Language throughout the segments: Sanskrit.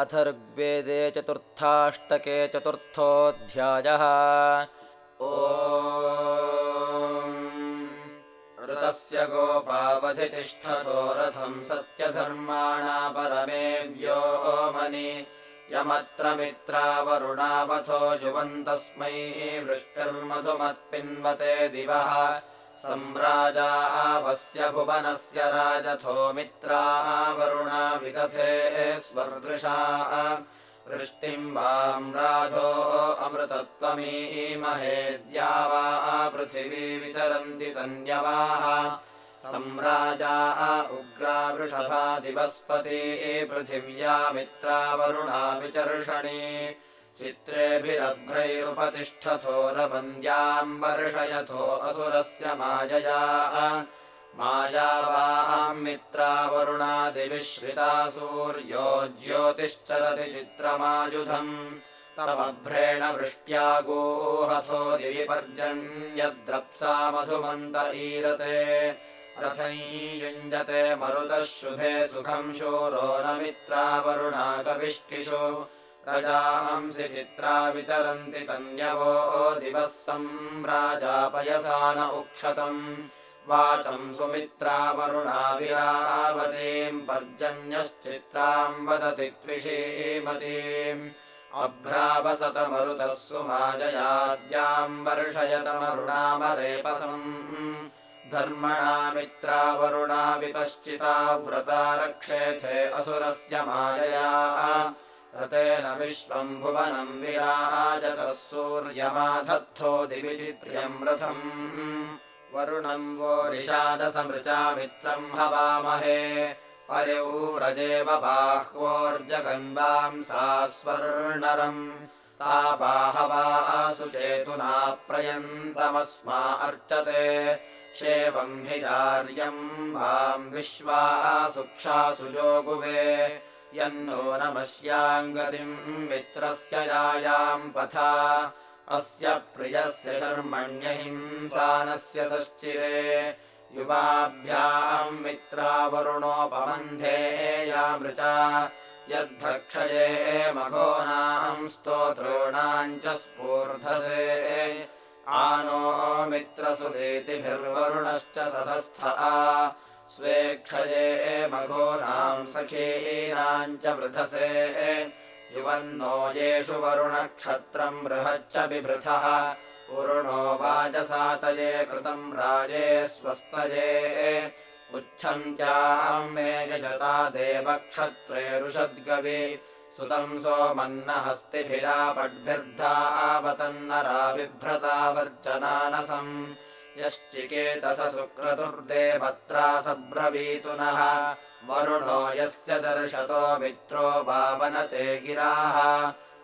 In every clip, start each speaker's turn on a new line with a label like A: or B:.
A: अथर्ग्वेदे चतुर्थाष्टके चतुर्थोऽध्यायः।
B: ऋतस्य गोपावधितिष्ठतो रथम् सत्यधर्माणा परमे व्योमनि यमत्र मित्रावरुणावथो युवन्तस्मै वृष्टिर्मधुमत्पिन्वते दिवः सम्राजावस्य भुवनस्य राजथो मित्रावरुणा विदथे स्वर्दृशा। वृष्टिम् वाम् राधो अमृतत्वमीमहेद्या वा पृथिवी विचरन्ति तन्यवाः सम्राजा उग्रा वृषभा दिवस्पती पृथिव्या मित्रावरुणा विचर्षणी चित्रेभिरभ्रैरुपतिष्ठथो रवन्द्याम् वर्षयथो असुरस्य मायया। मायावाम् मित्रावरुणादिविश्रिता सूर्यो ज्योतिश्चरति चित्रमायुधम्। तमभ्रेण वृष्ट्या गोहथो दिवि पर्जन्यद्रप्सा मधुमन्त ईरते। रथैयुञ्जते मरुतः शुभे सुखम् शूरो न मित्रावरुणाकविष्टिषु रजांसि चित्रा विचरन्ति तन्यवो दिवः सम्राजापयसा न उक्षतम्। वाचम् सुमित्रावरुणाविरावतीम् पर्जन्यश्चित्राम् वदति त्विषीमतीम् अभ्रावसतमरुतः सुमाजयाद्याम् वर्षयतमरुणामरेपसम्। धर्मणा मित्रावरुणा विपश्चिता व्रता रक्षेथे असुरस्य मायया रतेन विश्वम् भुवनम् विराजतः सूर्यमाधत्थो दिविचित्र्यम् रथम्। वरुणम् वो निषादसमृचा मित्रम् हवामहे। पर्यौरजेव बाह्वोर्जगन्वाम् सा स्वर्णरम् ता बाहवासु चेतुना प्रयन्तमस्मा अर्चते। शेवम् हि दार्यम् वाम् विश्वा सुक्षासु जोगुवे यन्नो नमस्याम् गतिम् मित्रस्य यायाम् पथा। अस्य प्रियस्य शर्मण्यहिंसानस्य सश्चिरे। युवाभ्याम् मित्रावरुणोपमन्धे यद्धक्षये मघोनाम् स्तोतॄणाम् च स्फूर्धसे। आनो मित्रसुदेतिभिर्वरुणश्च सतस्थः स्वेक्षये मघोनाम् सखीनाम् च वृधसे युवन्नो येषु वरुणक्षत्रम् बृहच्च बिभृथः। उरुणो वाजसातये कृतम् राजे स्वस्तये उच्छन्त्याम् मे यजता देवक्षत्रेरुषद्गवि सुतम् सोमन्नहस्तिभिरापड्भिर्धावतन्नरा बिभ्रता वर्चनानसम् यश्चिकेतस सुक्रतुर्देवत्रा सब्रवीतु नः। वरुणो यस्य दर्शतो मित्रो भावनते गिराः।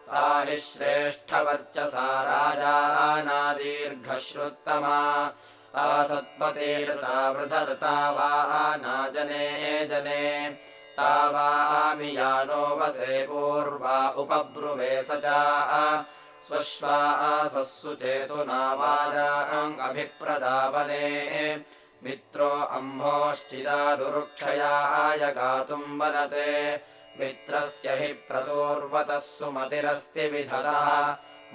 B: ता हि श्रेष्ठवर्चसा राजानादीर्घश्रुत्तमा ता सत्पतेर्ता वृधर्ता नाजने जने ता वामि यानो वसे पूर्वा उपब्रुवे स च स्वश्वासस्सु चेतुनावाजाङ्गभिप्रदावने मित्रो अम्भोश्चिरादुरुक्षयाय गातुम् वनते मित्रस्य हि प्रतोर्वतः सुमतिरस्ति विधरः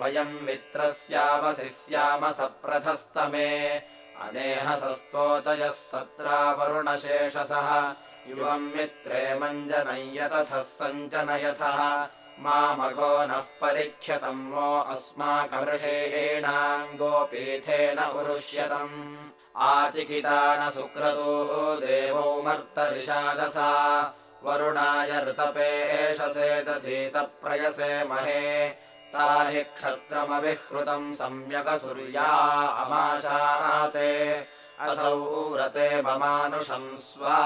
B: वयम् मित्रस्यावसि स्याम सप्रथस्तमे अनेहसस्तोतयः सत्रावरुणशेषसः। युवम् मित्रे मञ्जनय्यतथः सञ्चनयथः मामघो नः परिख्यतम् वो अस्माकमृषेणाम् गोपीथेन उरुष्यतम्। आचिकिता न सुक्रतो देवौ मर्तरिषादसा वरुणाय ऋतपे एषसे दधीतप्रयसे महे। ता हि क्षत्रमविहृतम् सम्यगसुर्या अमाशाते अथौ रते ममानुषम् स्वा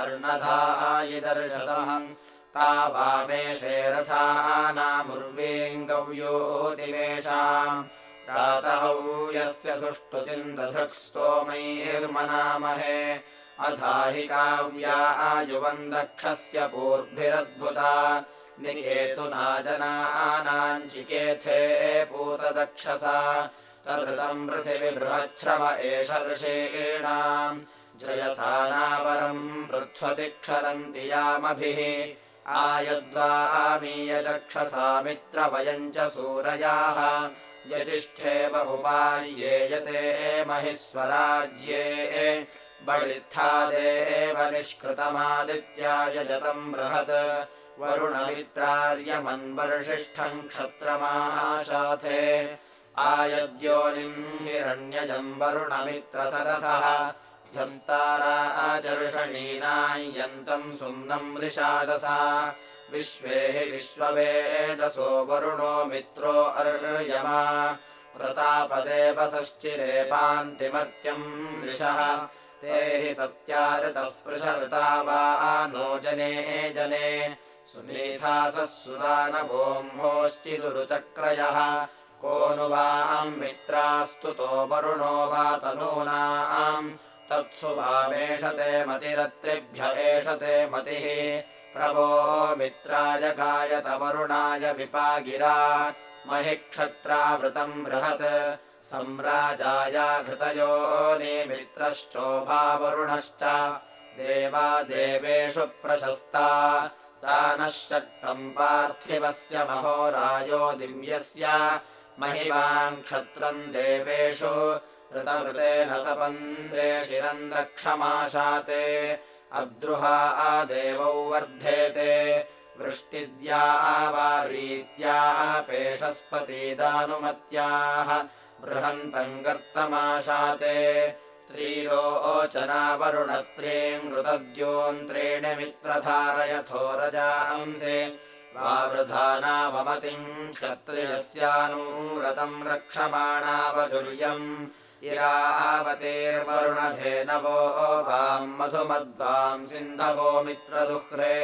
B: अर्णधायिदर्शतम् ता वामेशे रथानामुर्वीङ्गव्योतिवेषाम् प्रातहौ यस्य सुष्टुतिम् दधृक्स्तोमैर्मनामहे अथाहि काव्या आयुवम् दक्षस्य पूर्भिरद्भुता। निकेतुना जनानाम् चिकेथे पूतदक्षसा। तदृतम् पृथिवि बृहच्छ्रम एष ऋषीणाम्। जयसानावरम् पृथ्वति क्षरन्ति यामभिः आयद्वामीयचक्षसा मित्रवयम् च सूरयाः। यजिष्ठे बहुपाय्ये यते महिः स्वराज्ये बलित्थादेव निष्कृतमादित्याय जतम् बृहत्। वरुणमित्रार्यमन्वर्षिष्ठम् क्षत्रमाशाथे आयद्योनिम् हिरण्यजम् वरुणमित्रसरथः धन्ताराचर्षणीनायन्तम् सुम्नम् वृषादसा विश्वे हि विश्ववेदसो वरुणो मित्रो अर्यमा। व्रतापदेवसश्चिरे पान्तिमर्त्यम् वृषः ते हि सत्याऋतस्पृशऋता वा नो जने जने। सुमेधासः सुदानभोम्भोश्चिदुरुचक्रयः को नु वाम् मित्रास्तुतो वरुणो वा तनूनाम् तत्सु वामेषते मतिरत्रिभ्य एषते मतिः प्रभो मित्राय गायत वरुणाय विपागिरा महि क्षत्रावृतम् बृहत् सम्राजाया घृतयो निमित्रश्चोभावरुणश्च देवा देवेषु प्रशस्ता शक्तम् पार्थिवस्य महोरायो दिव्यस्य महिमाम् क्षत्रम् देवेषु ऋतवृतेन सपन्दे शिरम् रक्षमाशाते अद्रुहा आदेवौ वर्धेते वृष्टिद्या पेषस्पतीदानुमत्याः बृहन्तम् गर्तमाशाते त्रीरोचनावरुणत्रीम् ऋतद्योन्त्रेण मित्रधारयथो रजांसे वावृधानावमतिम् क्षत्रियस्यानूरतम् रक्षमाणावधुर्यम् इरावतेर्वरुणधेनवो वाम् मधुमद्वाम् सिन्धवो मित्रदुह्रे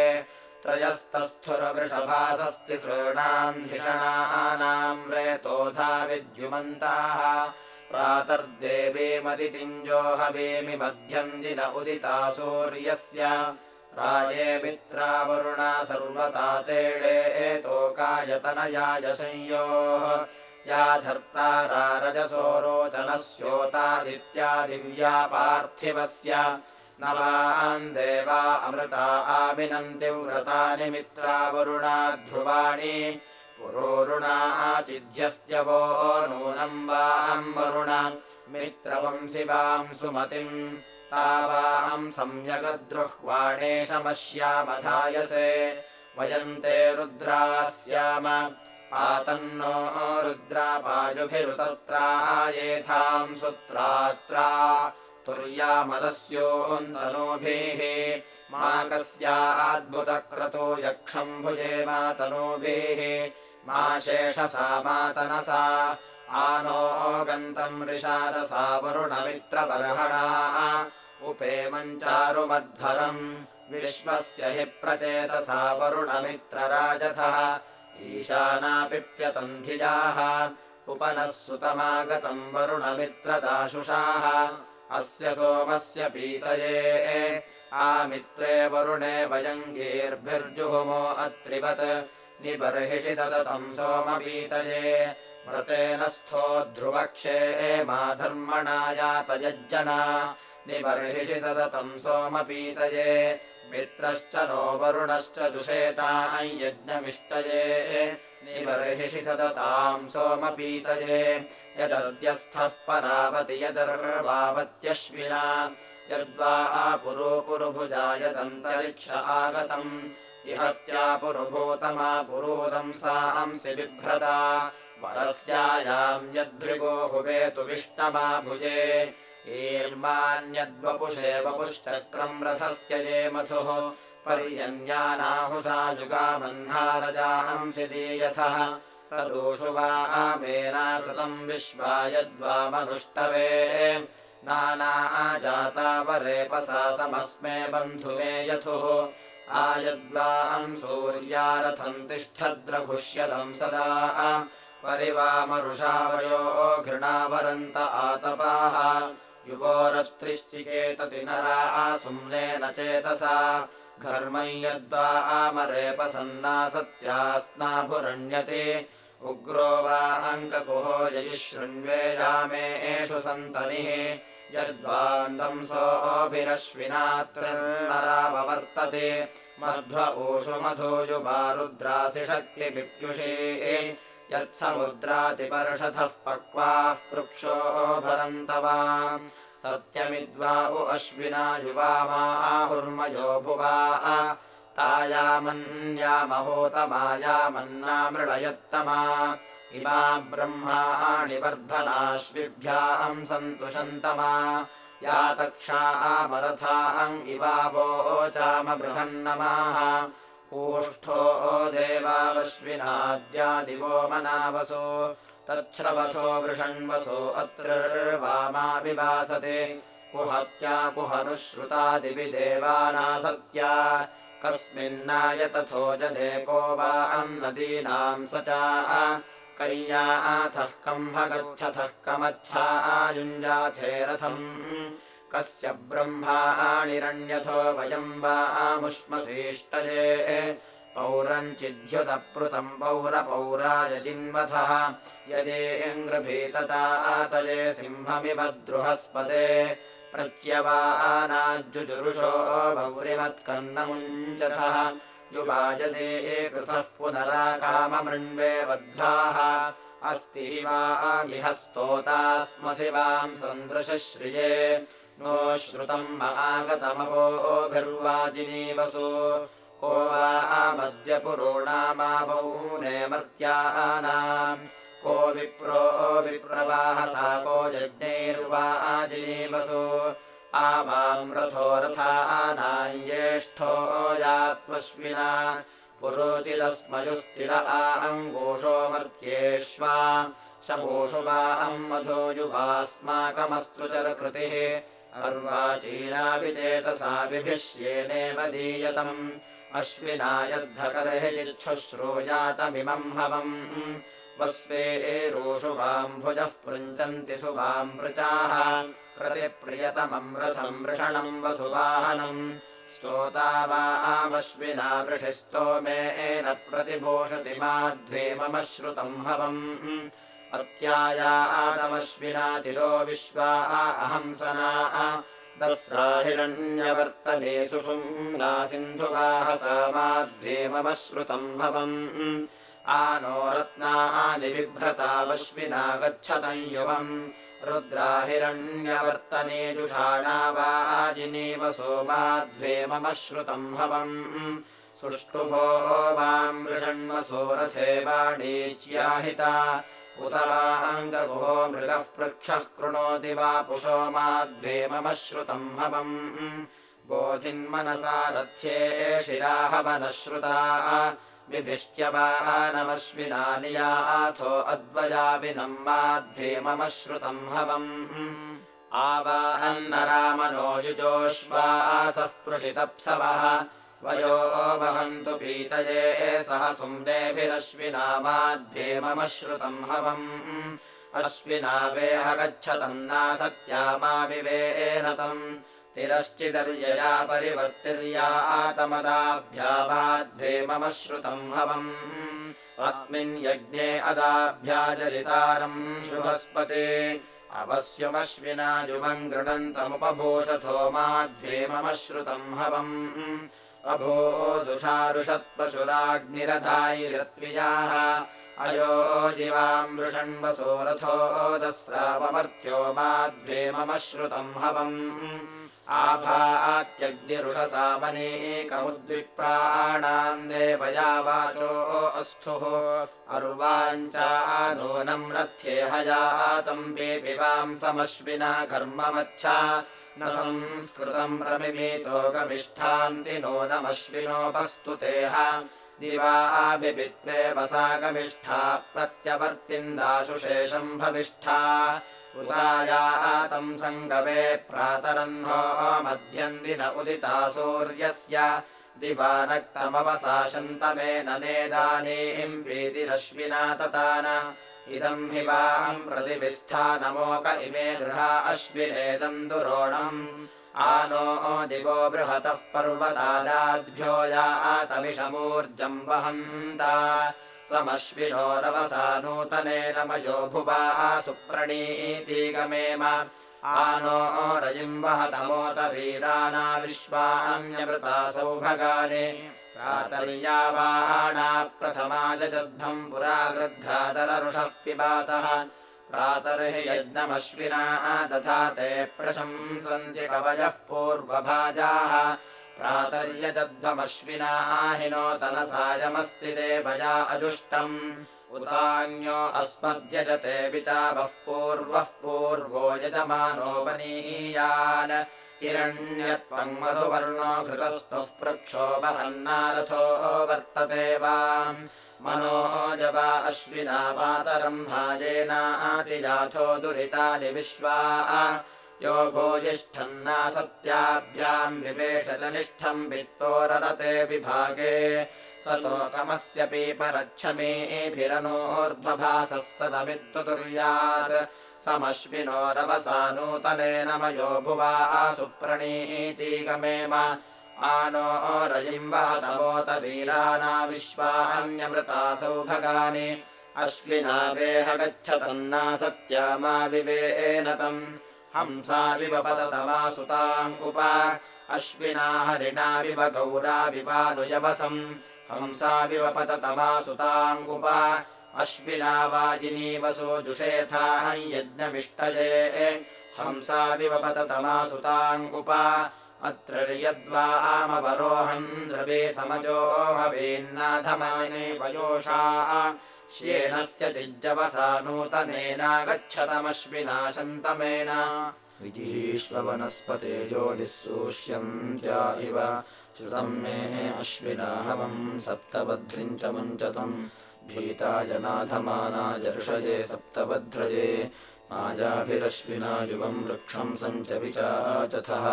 B: त्रयस्तस्थुरवृषभासस्ति सृणान्धिषणानाम् रेतोधा विद्युमन्ताः प्रातर्देवीमदितिञ्जो हवेमि मध्यम् दिन उदिता सूर्यस्य राजे मित्रावरुणा सर्वता तेळे एतोकायतनयाय संयोः या धर्तारारजसो रोचनस्योतादित्या दिव्या पार्थिवस्य नवान् देवा अमृता आमिनन्ति व्रतानि मित्रावरुणा ध्रुवाणि। पुरोरुणाचिध्यस्त्यवो नूनम् वाम् वरुण। मित्रवंसि वाम् सुमतिम्। तावाम् सम्यगद्रुह्वाणेशमश्यामधायसे वयम् ते रुद्रा स्याम पातन्नो रुद्रापायुभिरुतत्रायेथाम् सुत्रात्रा तुर्यामदस्योऽन्तनूभिः मा कस्याद्भुतक्रतो यक्षम् भुजे मातनूभिः मा शेषसा मातनसा आनो गन्तम् ऋषादसा वरुणमित्रबर्हणा उपेमञ्चारुमध्वरम् विश्वस्य हि प्रचेतसा वरुणमित्रराजथः ईशानापिप्यतन्धिजाः उपनः सुतमागतम् वरुणमित्रदाशुषाः। अस्य सोमस्य पीतये आमित्रे वरुणे वयङ्गीर्भिर्जुहुमो अत्रिवत्। निबर्हिषि सततम् सोमपीतये व्रतेन स्थो ध्रुवक्षे माधर्मणायातयज्जना निबर्हिषि सततम् सोमपीतये मित्रश्च नो वरुणश्च दुषेतायज्ञमिष्टये निबर्हिषि सतताम् सोमपीतये यदद्यस्थः परावति यदर्वावत्यश्विना यद्वा पुरुपुरुभुजायदन्तरिक्ष आगतम् इहत्यापुरुभूतमा पुरोदम् सांसि बिभ्रता। वरस्यायाम् यद्भृगो हुवेतु विष्टमा भुजे ईर्मान्यद्वपुषे वपुश्चक्रम् रथस्य ये मधुः पर्यन्यानाहुषा युगामह्नारजाहंसि दीयथः तदूषु वा आमेना कृतम् विश्वा यद्वामनुष्टवे नाना आजातावरेपसा समस्मे बन्धुमे यथुः। आयद्वाम् सूर्यारथम् तिष्ठद्रघुष्यतम् सदा। परिवामरुषावयो घृणावरन्त आतपाः युवोरस्त्रिश्चिकेतति नरा आसुम्नेन चेतसा। घर्मम् यद्वा आमरेपसन्ना सत्यास्नाभुरण्यते। उग्रो वा अङ्ककुहो ययि शृण्वेयामे एषु सन्तनिः। यद्वान्दंसोऽभिरश्विनात्रन्नराववर्तते मध्व ऊषु मधूयुवारुद्रासि शक्तिपिप्युषे यत्समुद्रातिपर्षधः पक्वाः पृक्षो भरन्तवा। सत्यमिद्वा उ अश्विना युवा माहुर्मयो भुवा। तायामन्यामहोतमायामन्नामृळयत्तमा। इमा ब्रह्माणि वर्धनाश्विभ्याम् सन्तुषन्तमा या तक्षामरथाम् इवा वोचाम कूष्ठो देवावश्विनाद्यादिवो मनावसो। तच्छ्रवथो वृषण्वसो अत्र कुहत्या कुहनुश्रुतादिवि देवानासत्या कस्मिन्नायतथो जने को वा अन्नदीनाम् स चा। कैयाथः कम्भगच्छथः कमच्छा आयुञ्जाथे रथम् कस्य ब्रह्माणिरण्यथो वयम् वा आमुष्मसीष्टये। पौरञ्चिद्युदप्लुतम् पौरपौराय जिन्वथः। यदेङ्ग्रभीततातये सिंहमिव द्रुहस्पदे। प्रत्यवानाज्जुजुरुषो भौरिमत्कर्णमुञ्जथः युवायदे कृतः पुनराकाममृण्वे बद्धाः। अस्ति हि वामिह स्तोतास्मसि वाम् सन्दृशश्रिये नो श्रुतम् आगतमवोभिर्वाजिनीवसु को वामद्य पुरोणामावौने मर्त्यानाम्। को विप्रो विप्रवाहसा को यज्ञैर्वाजिनीवसु। आवाम् रथो रथानाञ्ज्येष्ठो यात्वश्विना पुरोचिदस्मयुस्तिर आङ्गोषो मर्त्येष्वा। शपोषु वा अम् मधो युवास्माकमस्तु चरकृतिः अर्वाचीनाभिचेतसा विभिष्येनेव दीयतम्। अश्विना यद्धकर्हिचिच्छुश्रूयातमिमम् हवम्। वस्वे एरोषु वाम्भुजः पृञ्चन्ति सुवाम्भृचाः प्रतिप्रियतमम् रथम् वृषणम् वसुवाहनम् स्तोता वा आमश्विना वृषिस्तोमेन प्रतिभूषति माध्वे मम श्रुतम् हवम् अत्यायातमश्विना तिरो विश्वा अहम् सना दस्रा हिरण्यवर्तने सुषुम्ना सिन्धुवाहसा माध्वे मम श्रुतम् भवम्। आनो रत्नानि बिभ्रतावश्विना गच्छतम् युवम्। रुद्रा हिरण्यवर्तने जुषाणा वाजिनीव सोमाध्वे मम श्रुतम् हवम् सुष्टुभो वाम् वृषण्वसो रथे वाणीच्याहिता उत वाङ्गगुहो मृगः पृक्षः कृणोति वा पुषो माध्वे मम श्रुतम् हवम्। बोधिन्मनसा रथ्ये शिराहवनः श्रुता विभिष्ट्यवानमश्विना नियाथो अद्वयाविनम् माध्वे मम श्रुतम् हवम् आवाहन्नरामनो युजोश्वासः पृषितप्सवः वयो वहन्तु पीतये सह सुम्नेभिरश्विना माध्वे मम श्रुतम् हवम्। अश्विना वेह गच्छतम् नासत्या मा विवेनतम् तिरश्चिदर्यया परिवर्तिर्या आतमदाभ्यामाध्वे मम श्रुतम् हवम्। अस्मिन् यज्ञे अदाभ्याजरितारम् शुभस्पते। अवश्यमश्विना युवम् गृणन्तमुपभूषथो माध्वे मम श्रुतम् हवम् अभो अयो जिवाम् वृषण्वसो रथो दस्रावमर्त्यो माध्वे मम श्रुतम् हवम्। आभात्यग्निरुषसामनेकमुद्विप्राणाम् देवया वाचो अस्थुः अर्वाञ्चा नूनम् रथ्ये हयातम् पिबाम् समश्विना घर्ममच्छा न संस्कृतम् रमिमीतो गमिष्ठान्ति तेह दिवाभिपित्वे वसागमिष्ठा प्रत्यवर्तिन्दाशुशेषम् भविष्ठा। उदायातम् सङ्गवे प्रातरह्नो मध्यन्दिन उदिता सूर्यस्य। दिवा रक्तमवसाशन्तमेन नेदानीम् वीतिरश्विना ततान इदम् हि वाम् प्रतिविष्ठानमोक इमे गृहा अश्विनेदन्दुरोणम् आनो दिवो बृहतः पर्वतादाद्भ्यो यातमिषमूर्जम् वहन्ता। समश्विनो रवसा नूतनेन मयो भुवा सुप्रणीति गमेम। आनो रयिम् वहतमोत वीराना विश्वान्यवृता सौभगानि प्रातर्यावाणा प्रथमा जजद्धम् पुरा पिबातः। प्रातर्हि यज्ञमश्विना तथा ते प्रशंसन्ति कवयः पूर्वभाजाः। प्रातर्यजध्वमश्विना हिनोतनसायमस्ति देवया अजुष्टम्। उतान्यो अस्मद्यजते विचावः पूर्वः पूर्वो यजमानोपनीयान् हिरण्यत्वम् मधुवर्णो घृतस्तुः प्रक्षोभहन्नारथो वर्तते वा। मनोजवा अश्विना पातरम् भाजेनातिजाथो दुरितानि विश्वा यो भोजिष्ठन्ना सत्याभ्याम् विवेशजनिष्ठम् वित्तोररते विभागे। स तोकमस्य पीपरच्छमेभिरनोर्ध्वभासः सदमित्तुर्यात् समश्विनोरवसा नूतनेन मयो भुवा सुप्रणीतीगमेम आनो रयिम् वहतमोत वीराना विश्वान्यमृता सौभगानि। अश्विना वेह सत्यामा विवेन तम्। हंसाविव पततमासुताम् उप। अश्विना हरिणाविव गौराविवानुयवसम् हंसाविव पततमासुताम् उप अश्विना यज्ञमिष्टये हंसाविव पततमासुताम् उप अत्र यद्वा आमवरोहम् द्रवे समजोहवेन्नाथमाने वयोषा। श्येनस्य चिज्जवसा नूतनेनागच्छतमश्विना शन्तमेन विजीष्वनस्पते ज्योतिःसूष्यन्त्या इव। श्रुतम् मे अश्विना हवम् सप्तबध्रिम् च मुञ्चतम् भीता जनाथमाना जर्षये सप्तभद्रजे मायाभिरश्विना युवम् वृक्षम् सञ्च विचाचथः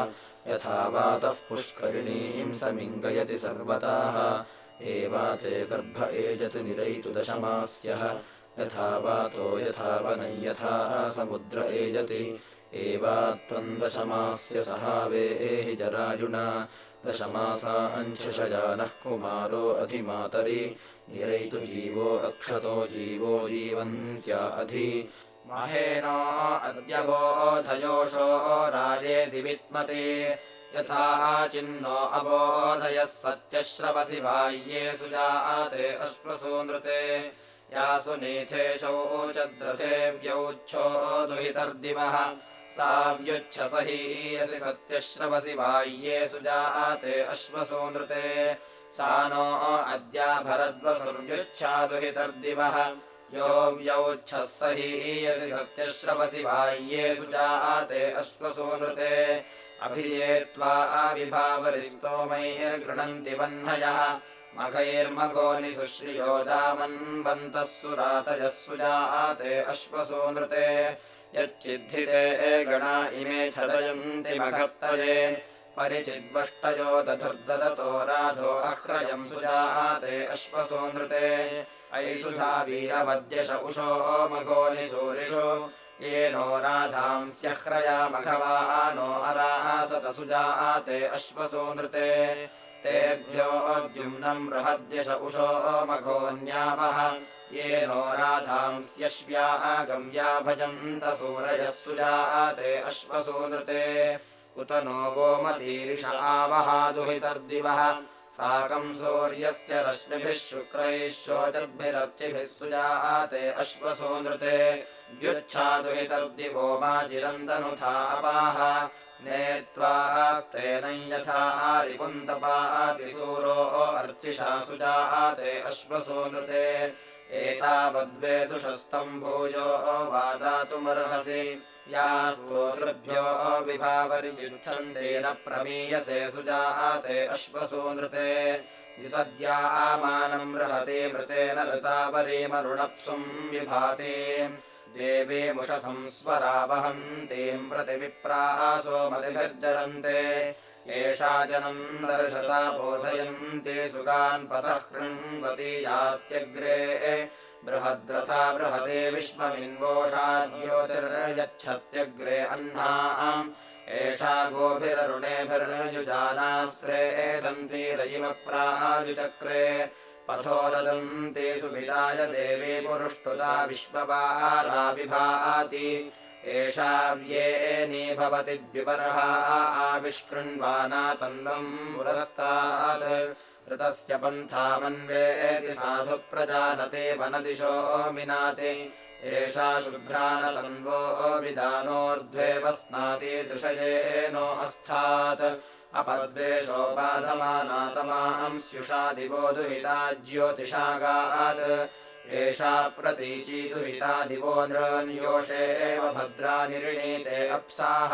B: यथा वातः पुष्करिणीम् समिङ्गयति सर्वताः। एवाते गर्भ एजतु निरयितु दशमास्यः यथा वातो यथा वनै यथा समुद्र एजति। एवा त्वम् दशमास्य सहावे एहि जरायुना दशमासा अंशशजानः कुमारो अधिमातरि निरयितु जीवो अक्षतो जीवो जीवन्त्या अधि। महेनो अद्यबोधयोषो राजेति विद्मते यथा चिन्नो अबोधयः सत्यश्रवसि बाह्ये सुजाते अश्वसो नृते। यासु नीथेशौ चद्रथे व्यौच्छो दुहितर्दिवः। सा व्युच्छसहीयसि सत्यश्रवसि बाह्ये सुजाते अश्वसो नृते सा नो अद्याभरद्वसुर्व्युच्छादुहितर्दिवः यो व्यौच्छः सहीयसि सत्यश्रवसि बाह्ये सुजाते अश्वसो नृते अभिये त्वा आविभावरिस्तोमैर्गृणन्ति वह्नयः मघैर्मघोनि सुश्रियोदामन्वन्तः सुरातयः सुजाते अश्वसो नृते यच्चिद्धिते गणा इमे छदयन्ति मघत्तये परिचिद्वष्टयो दधुर्ददतो राधो अह्रयम् सुजाते अश्वसो नृते ऐषुधा वीरवद्यश उषो मघोनि सूरिषु येनो राधांस्यह्रया मघवा नो अरासतसुजाते अश्वसो नृते तेभ्योऽद्युम्नम् बृहद्यश उषो मघोऽन्यावः येनो राधांस्यश्व्या गव्या भजन्तसूरयः सुजाते अश्वसो नृते उत नो गोमतीरिष आवहादुहितर्दिवः साकम् सूर्यस्य रश्मिभिः शुक्रैः शोचद्भिरर्चिभिः सुजाते अश्वसो नृते व्युच्छादुहितर्दिवो मा चिरन्तनुथा अपाः। नेत्वास्तेन यथा रिपुन्दपातिसूरो अर्चिषा सुजाते अश्वसो नृते एतावद्वेदुषस्तम् भूयो वादातुमर्हसि या स्वोतृभ्यो विभावर्युच्छन्देन प्रमीयसे सुजाते अश्वसो नृते युतद्या आमानम् रहते मृतेन ऋतावरीमरुणप्सुम् विभाते। देवीमुषसंस्वरावहन्तीम् प्रतिविप्रासो मतिभिर्जरन्ते। एषा जनम् दर्शता बोधयन्ति सुगान् पथः कृण्वति यात्यग्रे बृहद्रथा बृहदे विश्वमिन्वोषा ज्योतिर्यच्छत्यग्रे अह्नाम् एषा गोभिररुणेभिर्युजानास्त्रे दन्तीरयिमप्रायुचक्रे पथोरदन्ति सुविराय देवी पुरुष्टुता विश्ववारा विभाति एषाव्येनी भवति द्विपर्हा आविष्कृण्वाना तन्वम् पुरस्तात् ऋतस्य पन्थामन्वेति साधु प्रजानते वनदिशो मिनाति। एषा शुभ्राणतन्वो विदानोर्ध्वे वस्नाति दृशयेनो अस्तात् अपद्वेषो बाधमानातमाम् स्युषा दिवो दुहिता ज्योतिषागात्। एषा प्रतीची दुहिता दिवो नृन्योषे एव भद्रा निरिणीते अप्साः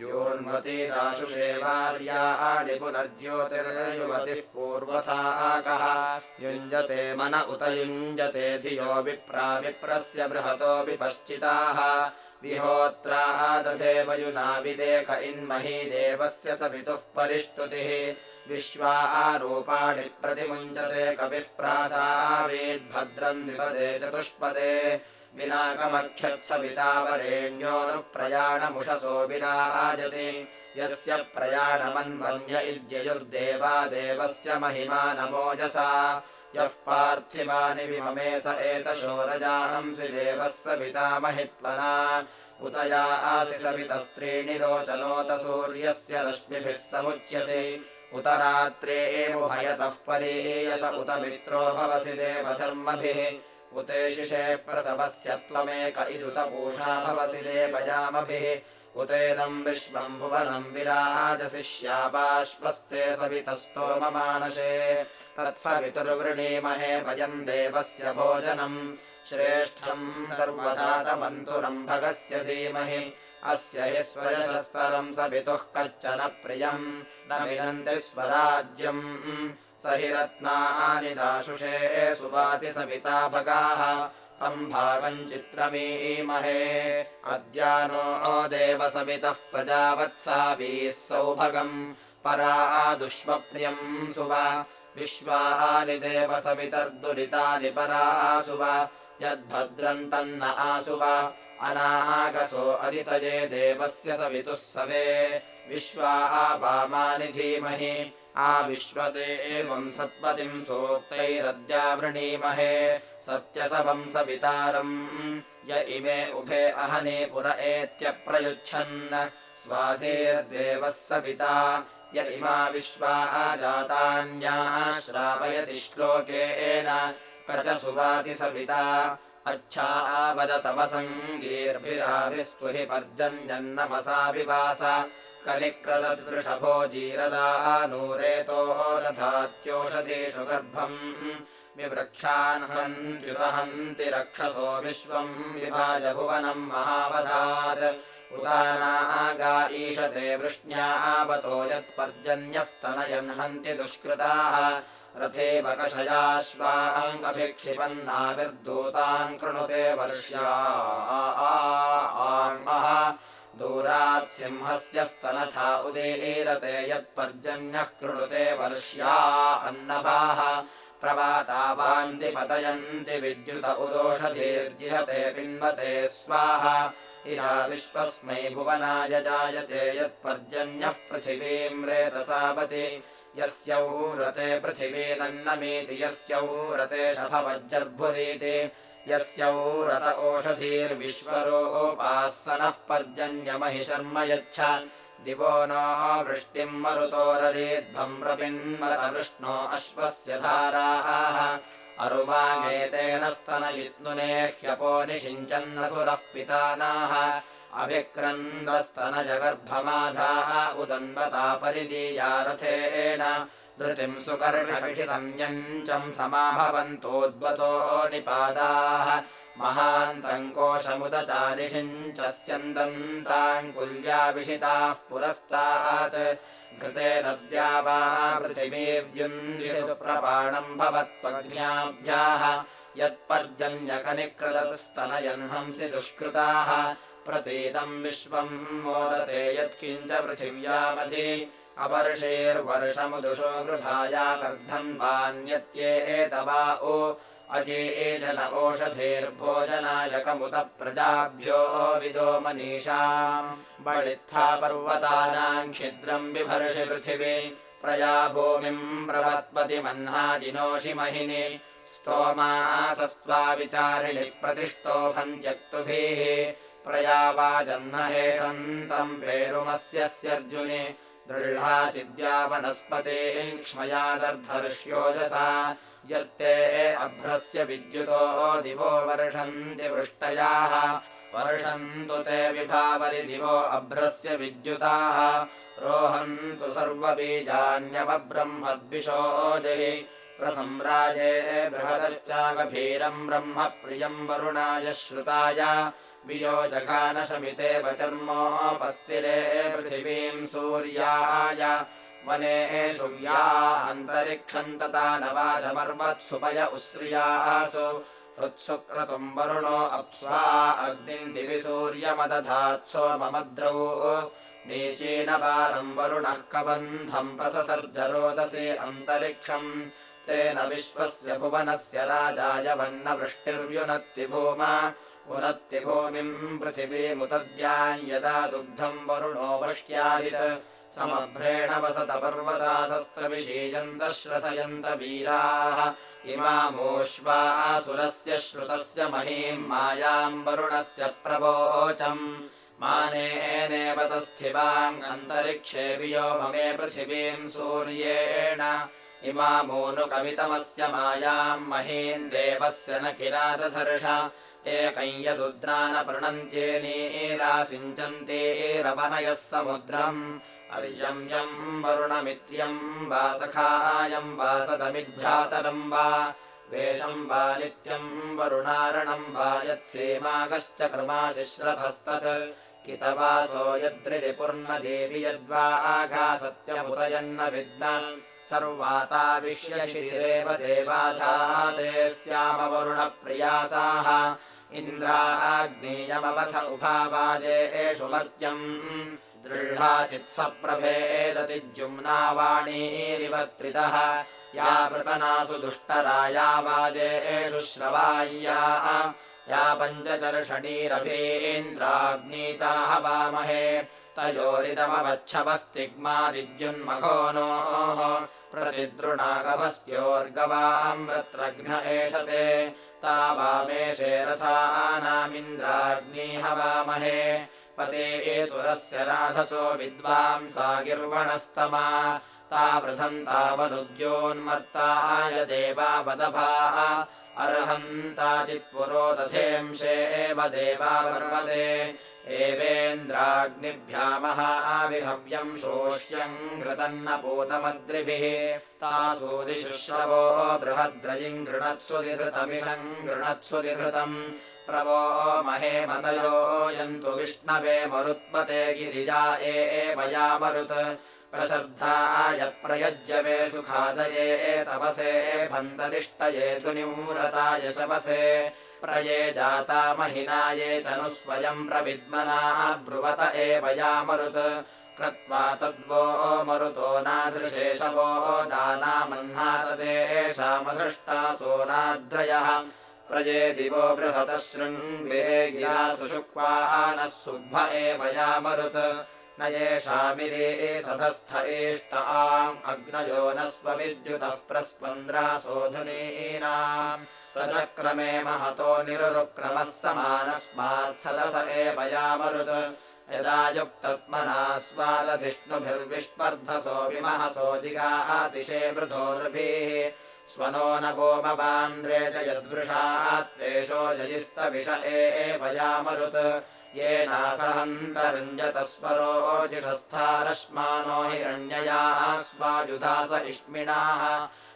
B: योन्मतीराशुषे वार्याणि पुनर्ज्योतिर्युवतिः पूर्वथाकः युञ्जते मन उत युञ्जते धियो विप्रा विप्रस्य बृहतो विपश्चिताः। विहोत्रादधे वयुना विदेक इन्मही देवस्य सवितुः परिष्टुतिः। विश्वा आरूपाणि प्रतिमुञ्चते कविः प्रासावेद्भद्रम् द्विपदे चतुष्पदे विनाकमक्षत्सवितावरेण्योऽनुप्रयाणमुषसो विराजति यस्य प्रयाणमन्वन्य इद्ययुर्देवा देवस्य महिमा नमोजसा यः पार्थिवानि विममे स एतशोरजाहंसि देवः सविता महित्वना उत या आसि सवितस्त्रीणि रोचनोत सूर्यस्य रश्मिभिः समुच्यसि। उत रात्रे एव भयतः परीयस उत मित्रो भवसि देवधर्मभिः उतेशिषे प्रसवस्य त्वमेक इदुत पूषा भवसि देवयामभिः उतेदम् विश्वम् भुवनम् विराजसि श्यापाश्वस्ते सवितस्तोममानशे तत्सवितुर्वृणीमहे वयम् देवस्य भोजनम्। श्रेष्ठम् सर्वदातमन्तुरम्भगस्य धीमहि। अस्य हि स्वयशस्तरम् सवितुः कच्चन प्रियम्। स्वराज्यम् स रत्नानि दाशुषे सुवाति सविता भगाः। तम् भागम् चित्रमीमहे। अद्यानो सवितः प्रजावत्सावीः सौभगम् परा दुष्वप्रियम् सुव। विश्वानि देव सवितर्दुरितानि परासुव यद्भद्रम् तन्न आसुव। अनागसो अदितये देवस्य सवितुः सवे। विश्वा वामानि धीमहि आविश्वते एवम् सत्पतिम् सूक्तैरद्यावृणीमहे सत्यसवम् सवितारम् य इमे उभे अहने पुर एत्यप्रयुच्छन् स्वाधीर्देवः सविता य इमा विश्वा जातान्याः श्रावयति श्लोकेन प्रच सुवाति सविता अच्छा आवद तव सङ्गीर्भिराभिस्तु हि पर्जन्यन्नमसा विवास कलिक्रददृषभो जीरदा नूरेतो दधात्योषधीषु गर्भम् विवृक्षान् हन्त्युदहन्ति रक्षसो विश्वम्। विभाज भुवनम् महावधात्। उदानागा ईशते वृष्ण्यावतो यत्पर्जन्यस्तनयन् हन्ति दुष्कृताः। रथे वकषयाश्वाङ्गभिक्षिपन्नाविर्दूतान् कृणुते वर्ष्या दूरात् सिंहस्य स्तनथा उदीरते यत्पर्जन्यः कृणुते वर्ष्या अन्नभाः। प्रवातावान्ति पतयन्ति विद्युत उदोषधीर्जिहते पिन्वते स्वाहा। इरा विश्वस्मै भुवनाय जायते यत्पर्जन्यः पृथिवीम् रेतसावति। यस्यौरते पृथिवीनन्नमीति यस्यौरते शभवज्जर्भुरीति यस्यौरत ओषधीर्विश्वरोपासनः पर्जन्यमहि शर्म यच्छ। दिवो नो वृष्टिम् मरुतोररीद्भम् रपिन्मतवृष्णो अश्वस्य धाराः। अरुवामेतेन स्तनयित्नुने ह्यपो निषिञ्चन्नसुरः पितानाः। अभिक्रन्दस्तनजगर्भमाधाः उदन्वता परिदीया रथेन धृतिम् सुकर्षविषितम् यञ्चम् समाभवन्तोद्वतो निपादाः। महान्तम् कोशमुदचारिषिञ्चस्यन्दन्ताङ्कुल्याविषिताः पुरस्तात्। घृते नद्या वा पृथिवीव्युन्दिषु प्रपाणम् भवत्पज्ञाभ्याः यत्पर्जन्यकनिकृतस्तनयन्हंसि दुष्कृताः। प्रतीतम् विश्वम् मोदते यत्किञ्च पृथिव्यामधि अवर्षेर्वर्षमुदुषो गृभाया कर्धन्वान्यत्येतवा ओ अजेजन ओषधेर्भोजनायकमुत प्रजाभ्यो विदो मनीषा बलित्था पर्वतानाम् छिद्रम् बिभर्षि पृथिवी। प्रया भूमिम् प्रवत्पति मह्नाजिनोषि महिनि। स्तोमासस्त्वा विचारिणि प्रतिष्ठोभम् त्यक्तुभिः प्रयावाजन्महे सन्तम् पेरुमस्यस्यर्जुनि दृढ्ढाचिद्या वनस्पतेः क्ष्मयादर्धर्ष्योजसा यत्ते अभ्रस्य विद्युतो दिवो वर्षन्ति वृष्टयाः। वर्षन्तु ते विभावरि दिवो अभ्रस्य विद्युताः। रोहन्तु सर्वबीजान्यवब्रह्मद्विषोजहि प्रसम्राजे बृहदर्चागभीरम् ब्रह्म प्रियम् वरुणाय श्रुताय वियोजघानशमिते वचर्मोपस्तिरे पृथिवीम् सूर्याय वने या अन्तरिक्षम् तथा नवाजमर्वत्सुपय उश्रियासु हृत्सु क्रतुम् वरुणो अप्स्वा अग्निम् दिवि सूर्यमदधात्सो ममद्रौ। नीचीनपारम् वरुणः कबन्धम् प्रससर्जरोदसे अन्तरिक्षम् तेन विश्वस्य भुवनस्य राजाय वन्नवृष्टिर्युनत्ति भूमा उनत्ति भूमिम् पृथिवीमुतद्याम् यदा दुग्धम् वरुणो वृष्ट्यादित्। समभ्रेण वसत पर्वतासस्तविषीयन्त श्रथयन्त वीराः इमामोष्वासुरस्य श्रुतस्य महीम् मायाम् वरुणस्य प्रवोचम्। मानेनेव तस्थिवाङ्गन्तरिक्षे व्योममे पृथिवीम् सूर्येण। इमामोनुकवितमस्य मायाम् महीम् देवस्य न किरादधर्ष एकम् यदुद्रा न पृणन्त्येनीरासिञ्चन्तेरवनयः समुद्रम्। अर्यम् यम् वरुणमित्यम् वा सखायम् वा सदमिज्झातरम् वा वेषम् वा नित्यम् वरुणारणम् वा यत्सेमागश्च क्रमाशिश्रथस्तत्। कितवासो यद्रिपुर्नदेवि यद्वा आघा सत्यमुदयन्न विद्म। सर्वाताविश्यशिथिरेव देवाधाते स्यामवरुणप्रियासाः इन्द्राग्नेयमवथ उभावाजे एषु मर्त्यम् दृढाचित्सप्रभेदति जुम्नावाणीरिव त्रितः या पृतनासु दुष्टराया वाजे एषु श्रवाय्या या पञ्चचर्षणीरभीन्द्राग्नीताः वामहे। तयोरिदमवच्छवस्तिग्मादिद्युन्मघो नोः प्रतिद्रुणागभस्त्योर्गवाम् रत्रघ्न एषते ता वामेशे रथानामिन्द्राग्नीह वामहे पते एतुरस्य राधसो विद्वांसा गिर्वणस्तमा ता वृथन्तावनुद्योन्मर्ताय देवावदभाः अर्हन्ताचित्पुरो दधेंशे एव देवावर्वते एवेन्द्राग्निभ्यामहाविहव्यम् शोष्यम् घृतन्नपूतमद्रिभिः तासूदिशुश्रवो बृहद्रजिम् गृणत्सुदिहृतमिषम् गृणत्सुदिहृतम् प्रवो महे मतयो यन्तु विष्णवे मरुत्पते गिरिजा एवया मरुत् प्रसर्धाय प्रयज्यवे सुखादये तपसे भन्ददिष्टयेतु निमूरताय शवसे प्रये जाता महिनाये तनु स्वयम् प्रविद्मना ब्रुवत एव या मरुत् कृत्वा तद्वो मरुतो शवो दानामह्नातदेशामधृष्टा सोनाद्रयः। प्रजे दिवो शृण्वे गिरा सुषुक्वा नः सुभ्भ एव या मरुत् न येषामिरे सधस्थ एष्ट आम् अग्नयो न स्वविद्युतः प्रस्पन्द्रासोधुनीनाम् स चक्रमे महतो समानस्मात्सदस एव यामरुत् यदा युक्तत्मना स्वादधिष्णुभिर्विष्पर्धसो विमहसो जिगातिशे वृथोर्भिः। स्वनो न गोमवान्द्रे च यद्वृषा त्वेषो जयिस्तविष एव यामरुत् येनासहन्तरञ्जतस्वरोजिषस्थारश्मानो हिरण्ययाः स्वायुधास इष्मिणाः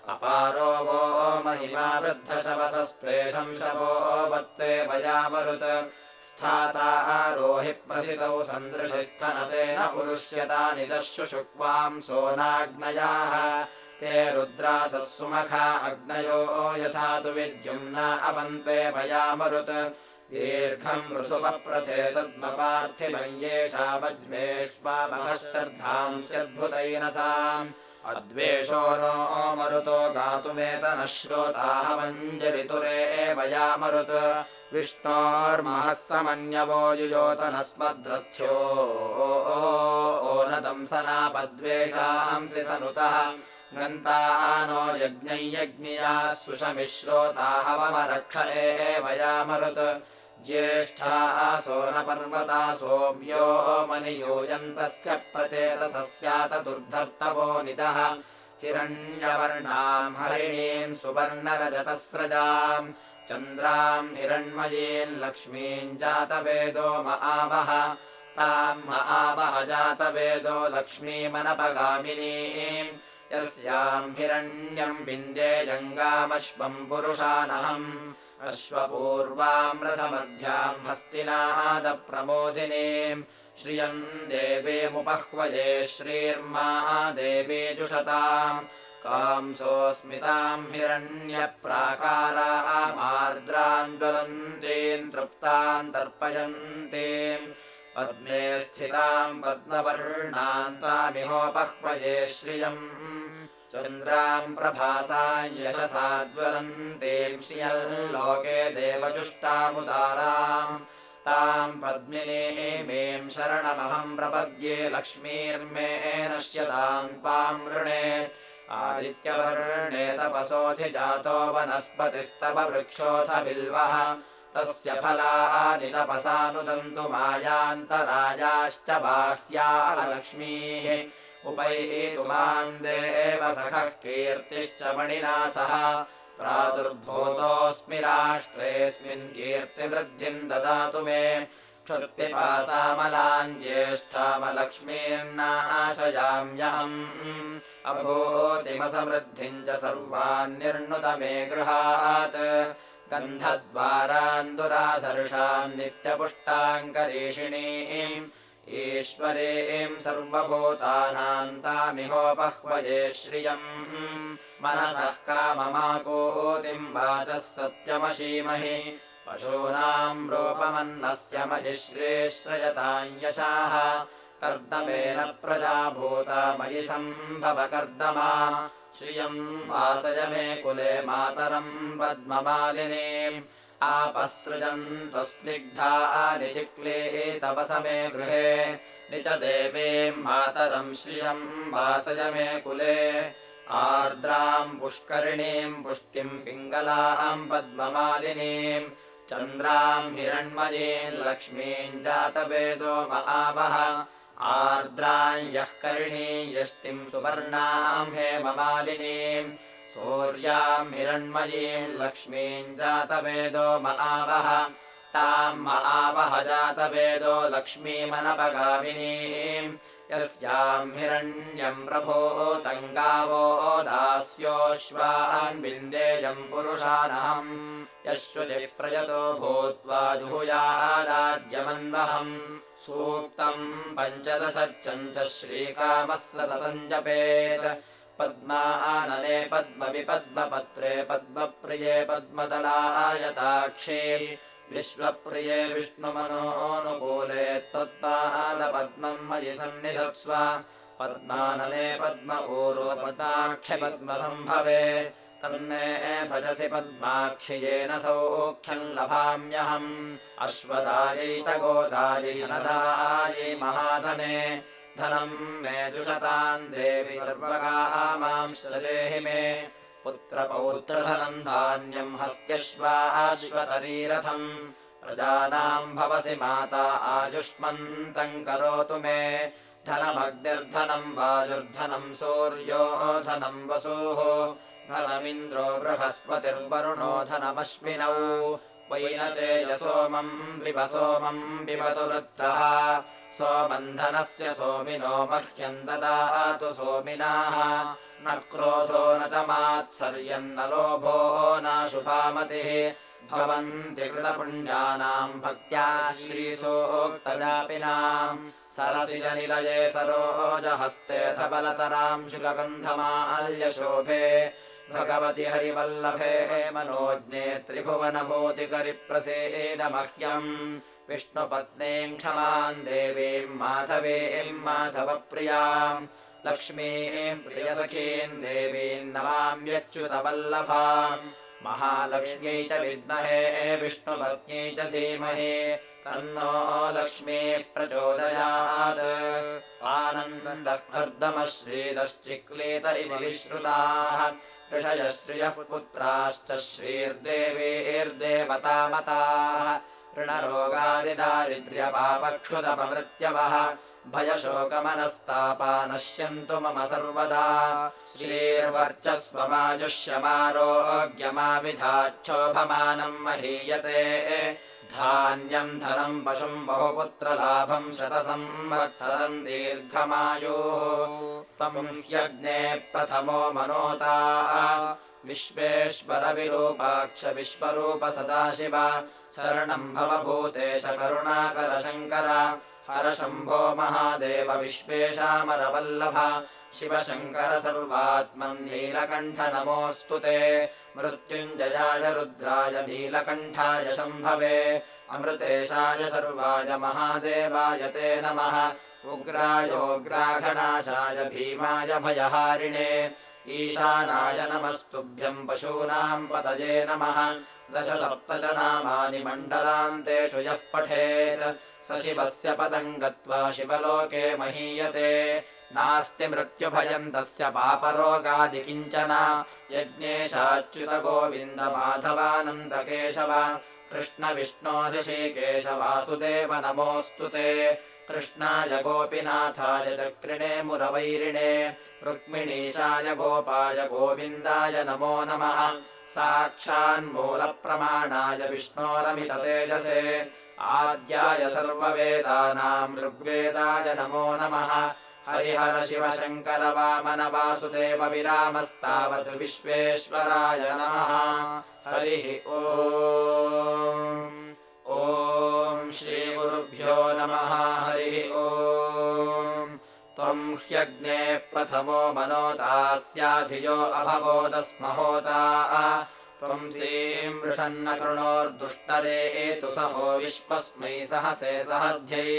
B: अपारो वो महिमा वृद्धशवसस्त्वेषम् शवो वत्ते वयामरुत्। स्थाता रोहि प्रसितौ सन्दृशिस्थनतेन पुरुष्यता निदशुशुक्वाम् सोनाग्नयाः। ते रुद्रासः सुमखा अग्नयो यथा तु विद्युम्न अपन्ते वयामरुत्। दीर्घम् पृथुपप्रथे सद्मपार्थिवम् येषा वज्मेष्वामहः श्रद्धांस्यद्भुतैनसाम् अद्वेषो नो मरुतो गातुमेतनः श्रोताहवञ्जरितुरे एव यामरुत्। विष्णोर्महः समन्यवो युयोतनस्मद्रथ्यो ओनदंसनापद्वेषांसि सनुतः। गन्तानो यज्ञै यज्ञियाः सुषमिश्रोताहवमरक्ष एव यामरुत् ज्येष्ठासो न पर्वता सोऽव्यो मनियूयन्तस्य प्रचेतसः स्यात दुर्धर्तवो निदः। हिरण्यवर्णाम् हरिणीम् सुवर्णरजतस्रजाम् चन्द्राम् हिरण्मयीम् लक्ष्मीम् जातवेदो म आवह ताम् म आवह जातवेदो लक्ष्मीमनपगामिनीम्। यस्याम् हिरण्यम् विन्देयङ्गामश्वम् पुरुषानहम् अश्वपूर्वाम् रथमध्याम् हस्तिनादप्रमोदिनीम् श्रियम् देवीमुपह्वये श्रीर्मा देवी जुषताम् कांसोऽस्मिताम् हिरण्यप्राकारामार्द्राञ्ज्वलन्तीम् तृप्ताम् तर्पयन्तीम् पद्मे स्थिताम् पद्मवर्णान्तामिहोपह्वये श्रियम् चन्द्राम् प्रभासाम् यशसाज्वलन्तीम् श्रियल्लोके देवजुष्टामुदाराम्। ताम् पद्मिनीमीम् शरणमहम् प्रपद्ये लक्ष्मीर्मे नश्यताम् त्वाम् वृणे आदित्यवर्णे तपसोऽधिजातो वनस्पतिस्तव वृक्षोऽथ बिल्वः तस्य फलानि तपसानुदन्तु मायान्तरायाश्च बाह्या लक्ष्मीः उपैतुमान् देव सखः कीर्तिश्च मणिना सह। प्रादुर्भूतोऽस्मि राष्ट्रेऽस्मिन् कीर्तिवृद्धिम् ददातु मे। क्षुत्पिपासामलाम् ज्येष्ठामलक्ष्मीर्नाशयाम्यहम् अभूतिमसमृद्धिम् च सर्वान्निर्णुत मे गृहात्। गन्धद्वारान्दुराधर्षाम् नित्यपुष्टाङ्करीषिणीम् ईश्वरीम् सर्वभूतानाम् तामिहोपह्वये श्रियम्। मनसः काममाकोतिम् वाचः सत्यमशीमहि। पशूनाम् रूपमन्नस्य मयि यशाः कर्दमेन प्रजा भूता मयि सम्भव कर्दमा श्रियम् वासय मे कुले मातरम् पद्ममालिनीम् आपसृजन्तस्निग्धानि चिक्ले तपस मे गृहे। निच देवीम् मातरम् श्रियम् वासय मे कुले। आर्द्राम् पुष्करिणीम् पुष्टिम् पिङ्गलाम् पद्ममालिनीम् चन्द्राम् हिरण्मयीम् लक्ष्मीम् जातवेदो महावः। आर्द्राम् यः करिणी यष्टिम् सुवर्णाम् हेममालिनीम् सूर्याम् हिरण्मयीम् लक्ष्मीम् जातवेदो महावः। ताम् महावह जातवेदो लक्ष्मीमनपगामिनीम् यस्याम् हिरण्यम् प्रभूतम् गावो दास्योऽश्वान् विन्देयम् पुरुषानहम् यश्वचिः प्रयतो भूत्वा जुहुयाराज्यमन्वहम् सूक्तम् पञ्चदशर्चम् च श्रीकामः सततम् जपेत् पद्मानने पद्मविपद्मपत्रे पद्मप्रिये पद्मदलायताक्षे विश्वप्रिये विष्णुमनोऽनुकूले त्वत्पादपद्मम् मयि सन्निधत्स्व। पद्मानने पद्म ऊरोपदाक्ष पद्मसम्भवे। तन्मे भजसि पद्माक्षियेन सौख्यम् लभाम्यहम्। अश्वदायै च गोदायै धनदायै महाधने धनम् मे दुषताम् देवि सर्वकामांश्च देहि मे। पुत्रपौत्रधनम् धान्यम् हस्त्यश्वाश्वतरीरथम् प्रजानाम् भवसि माता आयुष्मन्तम् करोतु मे। धनमग्निर्धनम् वायुर्धनम् सूर्यो धनम् वसुः। धनमिन्द्रो बृहस्पतिर्वरुणो धनमश्विनौ वैनतेय सोमम् पिब सोमम् पिबतु वृत्रः सोमन्धनस्य सोमिनो मह्यम् ददातु सोमिनाः न क्रोधो न तमात्सर्यन्न लोभो नाशुभामतिः भवन्ति कृतपुण्यानाम् भक्त्या श्रीसोक्तजापिनाम्। सरसिजनिलये सरोजहस्ते धबलतराम् शुकगन्धमाल्यशोभे भगवति हरिवल्लभे मनोज्ञे त्रिभुवनभूतिकरिप्रसेद मह्यम्। विष्णुपत्नीम् क्षमाम् देवीम् माधवीम् माधवप्रियाम्। लक्ष्मीम् प्रियसखीम् देवीम् नमाम्यच्युतवल्लभाम् महालक्ष्म्यै च विद्महे विष्णुपत्न्यै च धीमहि। तन्नो लक्ष्मीः प्रचोदयात्। आनन्दः कर्दमः श्रीदश्चिक्लीत इति विश्रुताः ऋषयः श्रियः पुत्राश्च श्रीर्देवीर्देवतामताः। ऋणरोगादिदारिद्र्यपापक्षुतपमृत्यवः भयशोकमनस्तापा नश्यन्तु मम सर्वदा। श्रीर्वर्चस्वमायुष्यमारोग्यमाविधाच्छोभमानम् महीयते धान्यम् धनम् पशुम् बहुपुत्रलाभम् शतसंवत्सरम् दीर्घमायुः। ह्यग्ने प्रथमो मनोता। विश्वेश्वरविरूपाक्ष विश्वरूप सदाशिव। शरणम् भवभूतेश करुणाकर शङ्कर हर शम्भो महादेव विश्वेशामरवल्लभ शिव शङ्कर सर्वात्मन् नीलकण्ठ नमोऽस्तु ते मृत्युञ्जयाय रुद्राय नीलकण्ठाय शम्भवे अमृतेशाय सर्वाय महादेवाय ते नमः। उग्रायोग्राघनाशाय भीमाय भयहारिणे ईशानाय नमस्तुभ्यम् पशूनाम् पतये नमः। दश सप्त च नामानि मण्डलान्तेषु यः पठेत् स शिवस्य पदम् गत्वा शिवलोके महीयते नास्ति मृत्युभयम् तस्य पापरोगादि किञ्चन। यज्ञेशाच्युत गोविन्द माधवानन्द केशव कृष्ण विष्णो ऋषिकेश वासुदेव नमोऽस्तु ते। कृष्णाय गोपिनाथाय चक्रिणे मुरवैरिणे। रुक्मिणीशाय गोपाय गोविन्दाय नमो नमः। साक्षान्मूलप्रमाणाय विष्णोरमिततेजसे। आद्याय सर्ववेदानाम् ऋग्वेदाय नमो नमः हरिहर शिव शङ्कर वामन वासुदेव विरामस्तावत् विश्वेश्वराय नमः। हरिः ॐ श्रीगुरुभ्यो नमः। हरिः ओ त्वम् ह्यग्ने प्रथमो मनोतास्याधियो अभवोदस्महोता त्वम् सीम् वृषन्न कृणोर्दुष्टरे एतु सहो विश्वस्मै सहसे सहध्यै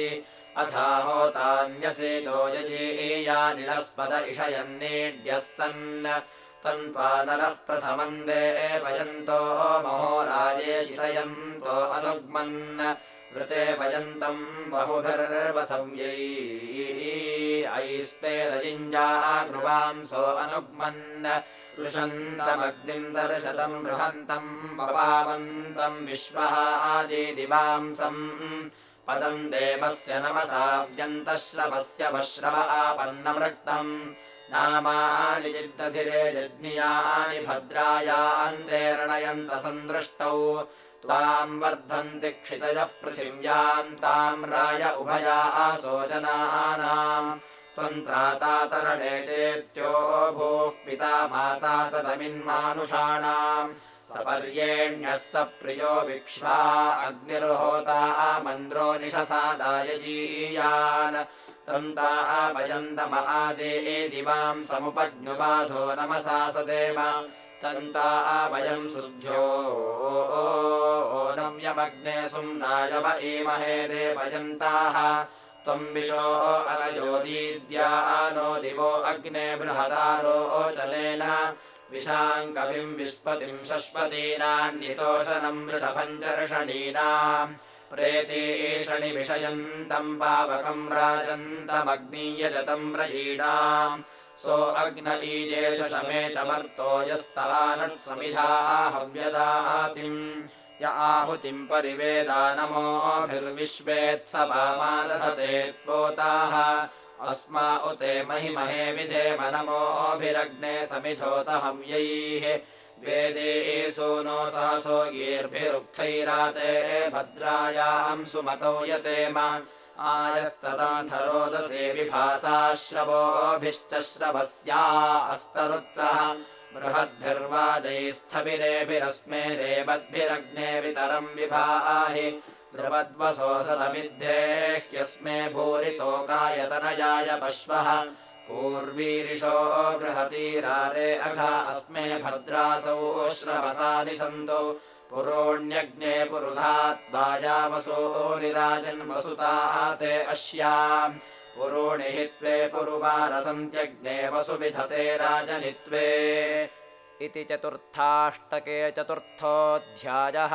B: अथाहोतान्यसेतो यजीयानिलस्पद इषयन्नेड्यः सन्। तन्त्वा नरः प्रथमम् देवयन्तो महोराजे चितयन्तो अनुग्मन्। वृते वयन्तम् बहुभिर्वसव्यै ऐस्पेरजिञ्जागृवांसो अनुग्मन्। वृषन्तमग्निम् दर्शतम् बृहन्तम् पपावन्तम् विश्वः आदिदिवांसम् पदम् देवस्य नमसाव्यन्तः श्रवस्य वश्रव आपन्नमृक्तम् नामानि चिद्दधिरे यज्ञियानि भद्रायान्तेर्णयन्त सन्दृष्टौ। त्वाम् वर्धन्ति क्षितयः पृथिव्याम् ताम् राय उभया आसो जनानाम्। त्वम् त्रातातरणे चेत्यो भूः पिता माता सदमिन्मानुषाणाम् सपर्येण्यः स प्रियो विक्ष्वा अग्निर्होता मन्द्रो निशसादाय जीयान्। तन्ता वयन्तमहादे दिवाम् समुपज्ञुबाधो नमसा सदेव। तन्ता वयम् शुद्ध्यो नव्यमग्ने सुम्नाय व ईमहे देवयन्ताः त्वम् विशो अनयोदीद्या नो दिवो अग्ने बृहदारोचनेन विशाङ्कविम् विष्पतिम् शश्वतीनान्नितोषणम् वृषभम् चर्षणीनाम् प्रेतीषणि विषयन्तम् पावकम् राजन्तमग्नीयजतम् ईजेष शमे च मर्तो यस्तानट्समिधाहव्यदातिम् य आहुतिम् परिवेदा नमोभिर्विश्वेत्सभामादधते त्वोताः अस्मा उते महिमहे विधेम नमोभिरग्ने समिधोत हव्यैः वेदेषु नो सहसो गीर्भिरुक्थैराते भद्रायाम् सुमतौ यतेम। आयस्तदाधरोदसे विभासाश्रवोभिश्च श्रवस्या अस्तरुत्रः। बृहद्भिर्वाजैस्थभिरेभिरस्मे देवद्भिरग्ने वितरम् विभाहि द्रवद्वसोऽसदमिद्धे ह्यस्मे भूरितोकायतनयाय पश्वः। पूर्वीरिषो बृहतीरारे अघा अस्मे भद्रासौ श्रवसानि सन्तु। पुरोण्यग्ने पुरुधात्वायावसूरिराजन्वसुता ते अश्याम्। पुरोणि त्वे पुरुवारसन्त्यग्ने वसुविधते राजनित्वे।
A: इति चतुर्थाष्टके चतुर्थोऽध्यायः